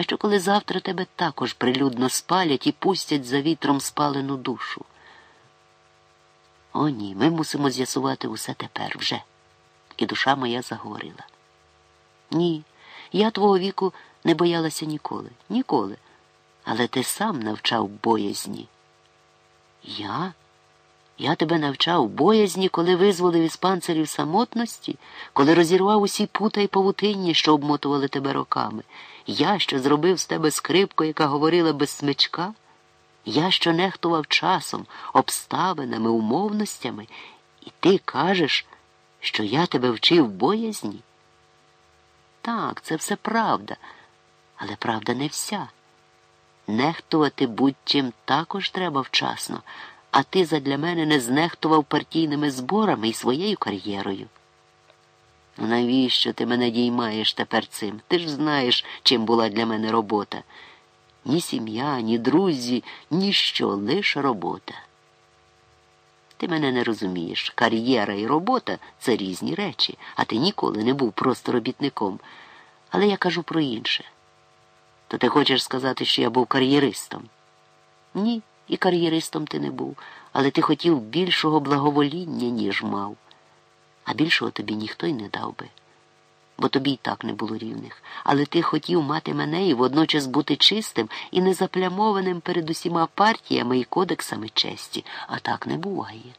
А що коли завтра тебе також прилюдно спалять і пустять за вітром спалену душу? О, ні, ми мусимо з'ясувати усе тепер вже. І душа моя загоріла. Ні, я твого віку не боялася ніколи, ніколи. Але ти сам навчав боязні. Я? Я тебе навчав боязні, коли визволив із панцирів самотності, коли розірвав усі пута й павутинні, що обмотували тебе роками. Я, що зробив з тебе скрипку, яка говорила без смичка. Я, що нехтував часом, обставинами, умовностями, і ти кажеш, що я тебе вчив боязні? Так, це все правда, але правда не вся. Нехтувати будь-чим також треба вчасно, а ти задля мене не знехтував партійними зборами і своєю кар'єрою. Навіщо ти мене діймаєш тепер цим? Ти ж знаєш, чим була для мене робота. Ні сім'я, ні друзі, ніщо, лише робота. Ти мене не розумієш. Кар'єра і робота це різні речі, а ти ніколи не був просто робітником. Але я кажу про інше. То ти хочеш сказати, що я був кар'єристом? Ні, і кар'єристом ти не був, але ти хотів більшого благовоління, ніж мав. А більшого тобі ніхто й не дав би. Бо тобі й так не було рівних. Але ти хотів мати мене і водночас бути чистим і незаплямованим перед усіма партіями і кодексами честі, а так не буває.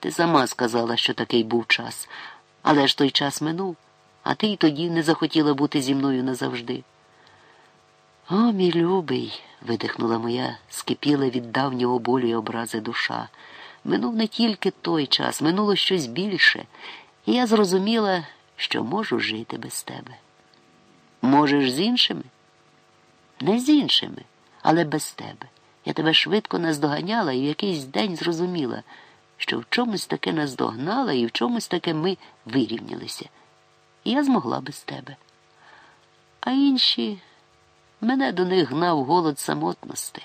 Ти сама сказала, що такий був час, але ж той час минув а ти й тоді не захотіла бути зі мною назавжди. О, мій любий, видихнула моя скипіла від давнього болю й образи душа. Минув не тільки той час, минуло щось більше, і я зрозуміла, що можу жити без тебе. Можеш з іншими? Не з іншими, але без тебе. Я тебе швидко наздоганяла і в якийсь день зрозуміла, що в чомусь таке наздогнала і в чомусь таке ми вирівнялися і я змогла без тебе. А інші мене до них гнав голод самотності.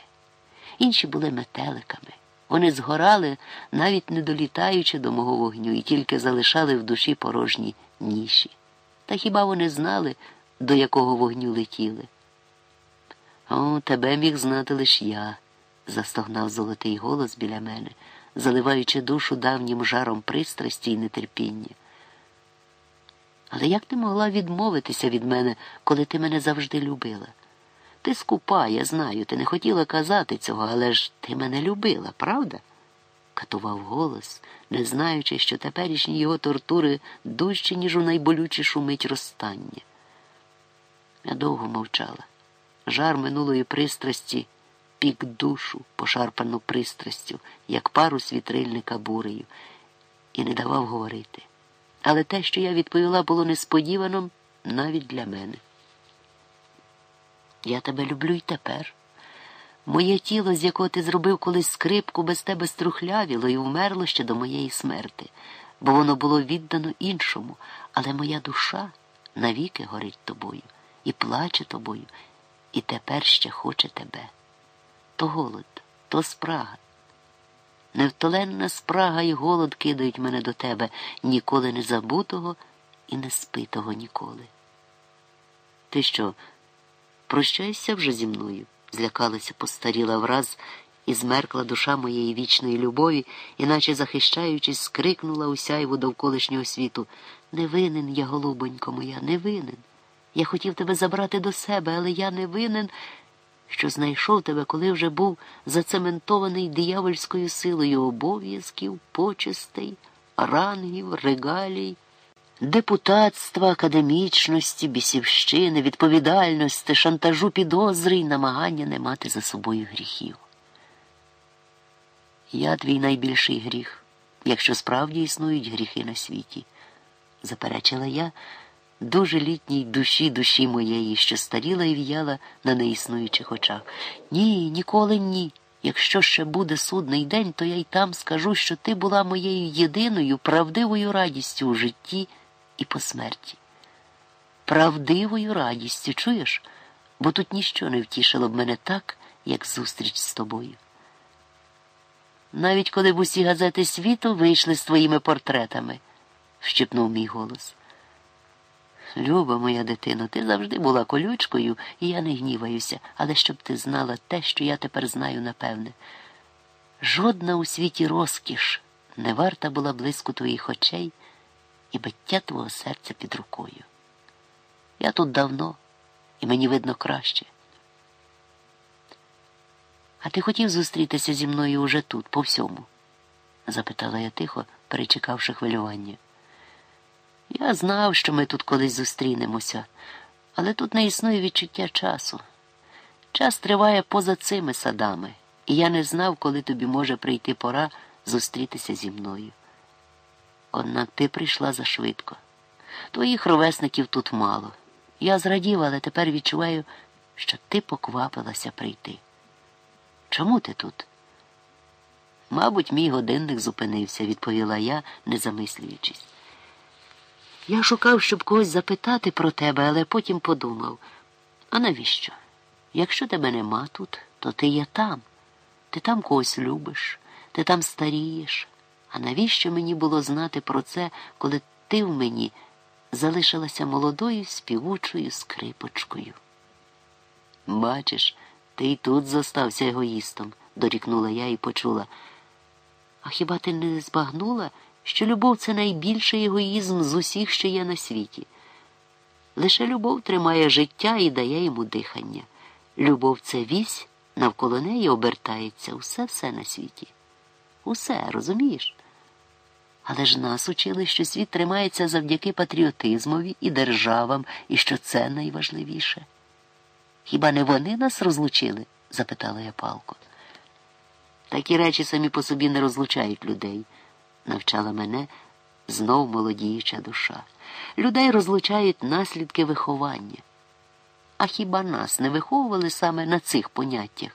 Інші були метеликами. Вони згорали, навіть не долітаючи до мого вогню, і тільки залишали в душі порожні ніші. Та хіба вони знали, до якого вогню летіли? О, тебе міг знати лиш я, застогнав золотий голос біля мене, заливаючи душу давнім жаром пристрасті й нетерпіння. Але як ти могла відмовитися від мене, коли ти мене завжди любила? Ти скупа, я знаю, ти не хотіла казати цього, але ж ти мене любила, правда? катував голос, не знаючи, що теперішні його тортури дужчі, ніж у найболючішу мить розстання. Я довго мовчала. Жар минулої пристрасті пік душу, пошарпану пристрастю, як пару світрильника бурею, і не давав говорити але те, що я відповіла, було несподівано навіть для мене. Я тебе люблю й тепер. Моє тіло, з якого ти зробив колись скрипку, без тебе струхлявіло і вмерло ще до моєї смерти, бо воно було віддано іншому, але моя душа навіки горить тобою і плаче тобою, і тепер ще хоче тебе. То голод, то спрага. Невтоленна спрага і голод кидають мене до тебе, ніколи не забутого і не спитого ніколи. Ти що, прощаєшся вже зі мною? злякалася, постаріла враз і змеркла душа моєї вічної любові, іначе захищаючись, скрикнула у сяйву довколишнього світу. Не винен я, голубонько моя, не винен. Я хотів тебе забрати до себе, але я не винен що знайшов тебе, коли вже був зацементований диявольською силою обов'язків, почестей, рангів, регалій, депутатства, академічності, бісівщини, відповідальності, шантажу підозри і намагання не мати за собою гріхів. Я твій найбільший гріх, якщо справді існують гріхи на світі, заперечила я дуже літній душі душі моєї, що старіла і в'яла на неіснуючих очах. Ні, ніколи ні. Якщо ще буде судний день, то я й там скажу, що ти була моєю єдиною правдивою радістю у житті і по смерті. Правдивою радістю, чуєш? Бо тут ніщо не втішило б мене так, як зустріч з тобою. Навіть коли б усі газети світу вийшли з твоїми портретами, вщипнув мій голос. Люба моя дитино, ти завжди була колючкою, і я не гніваюся, але щоб ти знала те, що я тепер знаю напевне. Жодна у світі розкіш не варта була близько твоїх очей і биття твого серця під рукою. Я тут давно, і мені видно краще. А ти хотів зустрітися зі мною уже тут, по всьому? запитала я тихо, перечекавши хвилювання. Я знав, що ми тут колись зустрінемося, але тут не існує відчуття часу. Час триває поза цими садами, і я не знав, коли тобі може прийти пора зустрітися зі мною. Однак ти прийшла зашвидко. Твоїх ровесників тут мало. Я зрадів, але тепер відчуваю, що ти поквапилася прийти. Чому ти тут? Мабуть, мій годинник зупинився, відповіла я, не замислюючись. Я шукав, щоб когось запитати про тебе, але потім подумав, а навіщо? Якщо тебе нема тут, то ти є там. Ти там когось любиш, ти там старієш. А навіщо мені було знати про це, коли ти в мені залишилася молодою співучою скрипочкою? Бачиш, ти й тут зостався егоїстом, дорікнула я і почула. А хіба ти не збагнула, що любов це найбільший егоїзм з усіх, що є на світі? Лише любов тримає життя і дає йому дихання. Любов це вісь, навколо неї обертається усе все на світі. Усе, розумієш? Але ж нас учили, що світ тримається завдяки патріотизмові і державам, і що це найважливіше. Хіба не вони нас розлучили? запитала я палко. Такі речі самі по собі не розлучають людей, навчала мене знов молодіюча душа. Людей розлучають наслідки виховання. А хіба нас не виховували саме на цих поняттях?